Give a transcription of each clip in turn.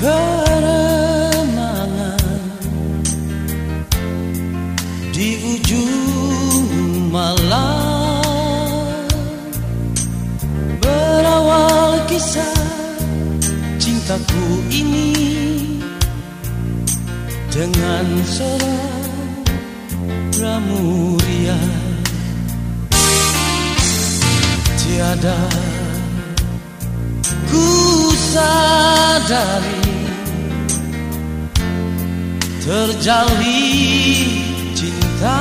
keremangan di ujung malam. Berawal kisah cintaku ini dengan seorang pramuria tiada ku sadari terjalin cinta.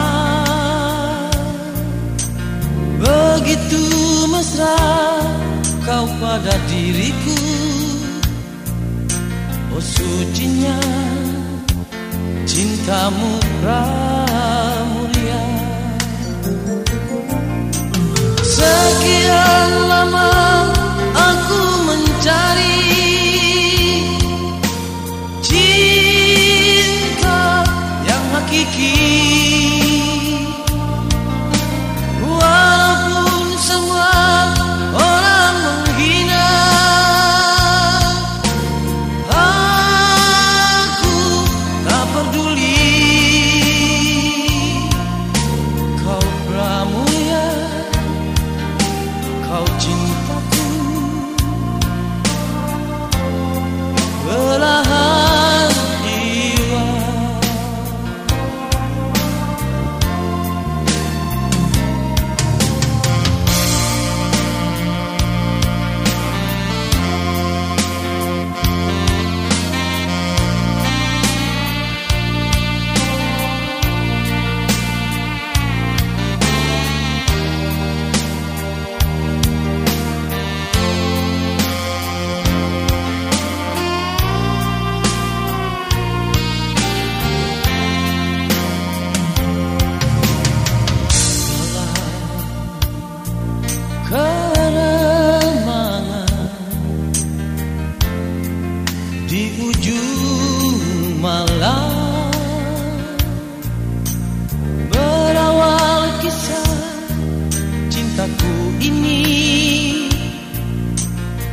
Begitu mesra kau pada diriku. Oh sucinya cintamu pramulia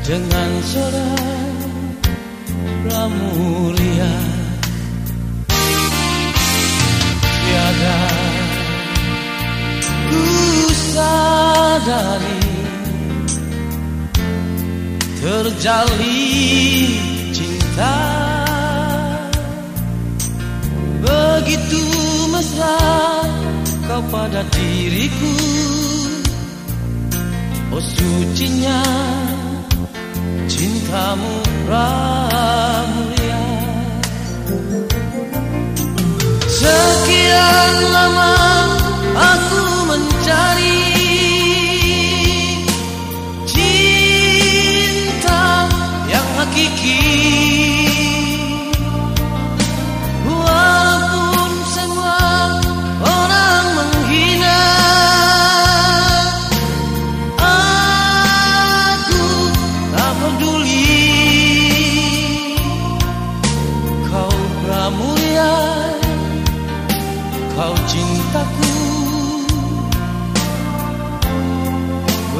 dengan seorang pramulia. Tiada ku sadari terjalin cinta. Begitu mesra kau pada diriku. Oh sucinya cintamu pramulia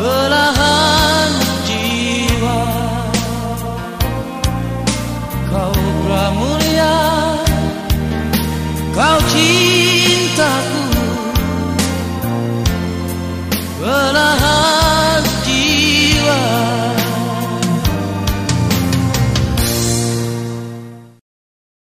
belahan jiwa kau